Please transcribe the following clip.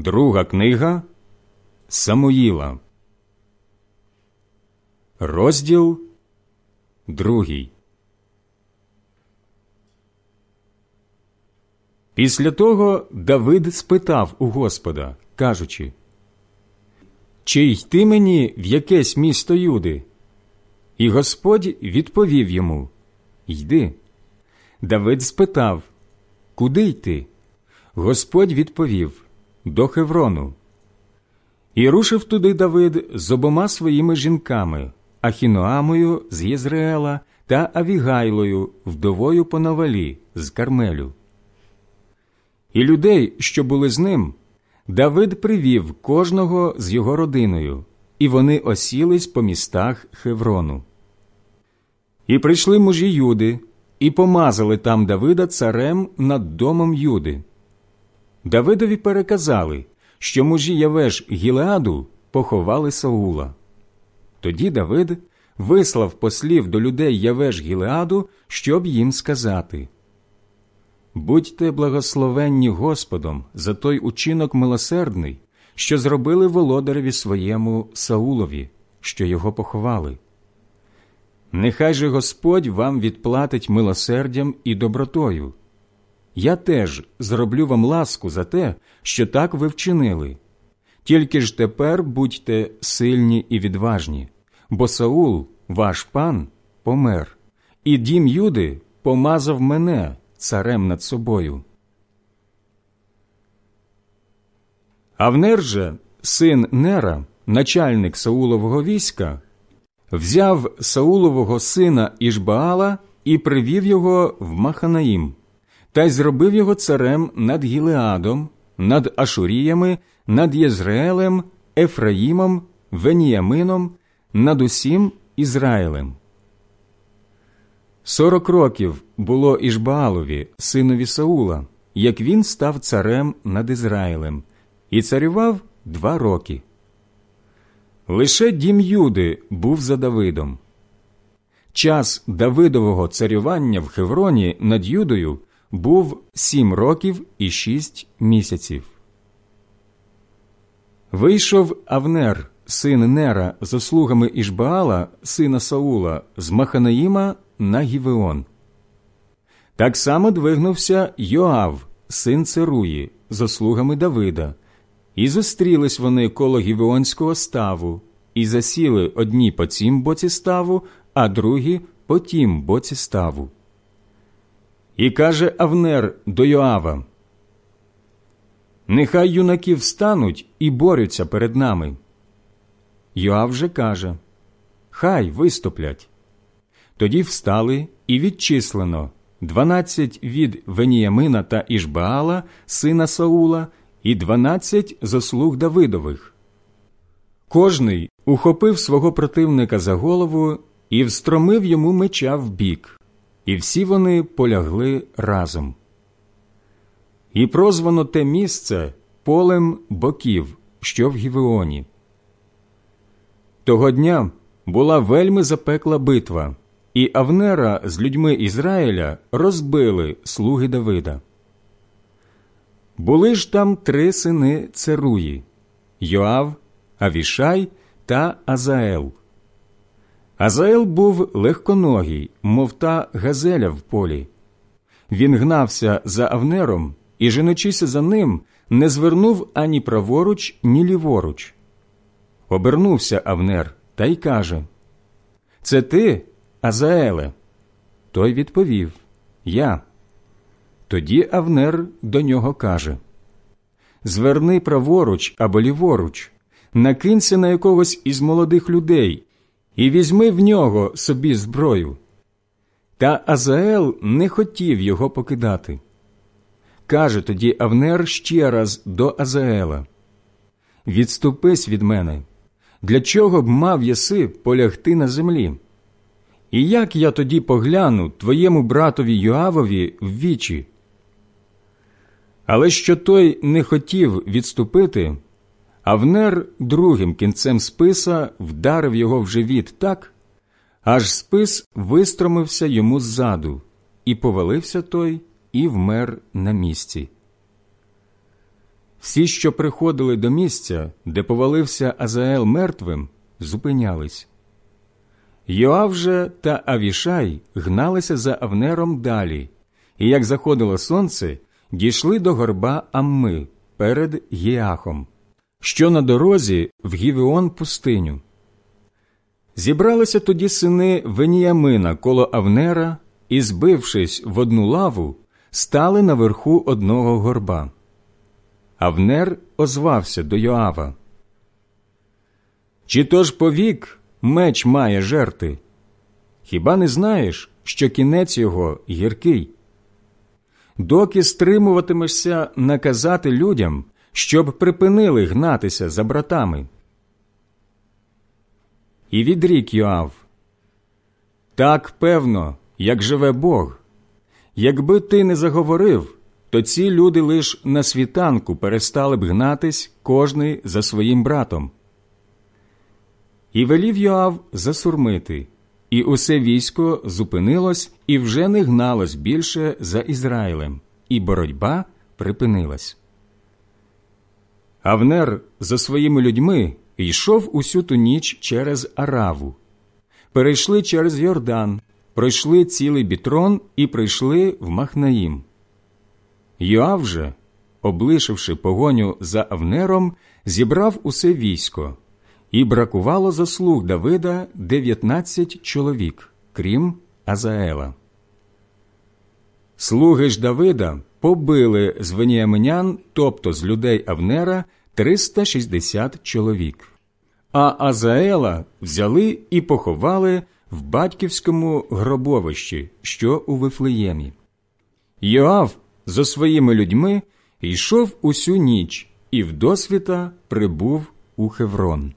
Друга книга Самуїла. Розділ другий. Після того Давид спитав у Господа, кажучи, Чи йти мені в якесь місто Юди? І Господь відповів йому Йди. Давид спитав, Куди йти? Господь відповів До Хеврону. І рушив туди Давид з обома своїми жінками Ахіноамою з Єзреела та Авігайлою, вдовою по Навалі з Кармелю. І людей, що були з ним, Давид привів кожного з його родиною, і вони осілись по містах Хеврону. І прийшли мужі Юди, і помазали там Давида царем над домом Юди. Давидові переказали, що мужі Явеш Гілеаду поховали Саула. Тоді Давид вислав послів до людей Явеш Гілеаду, щоб їм сказати Будьте благословенні Господом за той учинок милосердний, що зробили володареві своєму Саулові, що його поховали. Нехай же Господь вам відплатить милосердям і добротою. Я теж зроблю вам ласку за те, що так ви вчинили. Тільки ж тепер будьте сильні і відважні, бо Саул, ваш пан, помер, і дім Юди помазав мене царем над собою. Авнер же, син Нера, начальник Саулового війська, взяв Саулового сина Ішбаала і привів його в Маханаїм, та й зробив його царем над Гілеадом, над Ашуріями, над Єзраелем, Ефраїмом, Веніямином, над усім Ізраїлем. Сорок років було Ішбаалові, синові Саула, як він став царем над Ізраїлем, і царював два роки. Лише дім Юди був за Давидом. Час Давидового царювання в Хевроні над Юдою був сім років і шість місяців. Вийшов Авнер, син Нера, з слугами Ішбаала, сина Саула, з Маханаїма на Гівеон. Так само двигнувся Йоав, син Церуї, з слугами Давида, і зустрілись вони коло Гівеонського ставу, і засіли одні по цім боці ставу, а другі по тім боці ставу. І каже Авнер до Йоава, Нехай юнаки встануть і борються перед нами. Йоав же каже Хай виступлять. Тоді встали і відчислено дванадцять від Веніямина та Ішбаала, сина Саула, і дванадцять заслуг Давидових. Кожний ухопив свого противника за голову і встромив йому меча в бік, і всі вони полягли разом. І прозвано те місце полем боків, що в Гівеоні. Того дня була вельми запекла битва, і Авнера з людьми Ізраїля розбили слуги Давида. Були ж там три сини Церуї Йоав, Авішай та Азаел. Азаел був легконогий, мов та газеля в полі. Він гнався за Авнером і, женучися за ним, не звернув ані праворуч, ні ліворуч. Обернувся Авнер та й каже Це ти, Азаеле? Той відповів Я. Тоді Авнер до нього каже Зверни праворуч або ліворуч, накинься на якогось із молодих людей і візьми в нього собі зброю. Та Азаел не хотів його покидати. Каже тоді Авнер ще раз до Азаела Відступись від мене. Для чого б мав єси полягти на землі? І як я тоді погляну твоєму братові Йоавові в вічі? Але що той не хотів відступити, Авнер другим кінцем списа вдарив його в живіт так, аж спис вистромився йому ззаду, і повалився той і вмер на місці. всі, що приходили до місця, де повалився Азаел мертвим, зупинялись. Йоав же та Авішай гналися за Авнером далі, і як заходило сонце, дійшли до горба Амми перед Єахом, що на дорозі в Гівеон пустиню. Зібралися тоді сини Веніямина коло Авнера і, збившись в одну лаву, стали наверху одного горба. Авнер озвався до Йоава. Чи то ж повік меч має жерти? Хіба не знаєш, що кінець його гіркий? Доки стримуватимешся наказати людям, щоб припинили гнатися за братами? І відрік Йоав. Так певно, як живе Бог. Якби ти не заговорив, то ці люди лиш на світанку перестали б гнатись кожний за своїм братом. І велів Йоав засурмити, і усе військо зупинилось і вже не гналось більше за Ізраїлем, і боротьба припинилась. Авнер за своїми людьми йшов усю ту ніч через Араву, перейшли через Йордан, пройшли цілий бітрон і прийшли в Махнаїм. Йоав же, облишивши погоню за Авнером, зібрав усе військо, і бракувало заслуг Давида дев'ятнадцять чоловік, крім Азаела. Слуги ж Давида побили з веніаминян, тобто з людей Авнера, 360 чоловік. А Азаела взяли і поховали в батьківському гробовищі, що у Вифлеємі. Йоав за своїми людьми йшов усю ніч і вдосвіта прибув у Хеврон.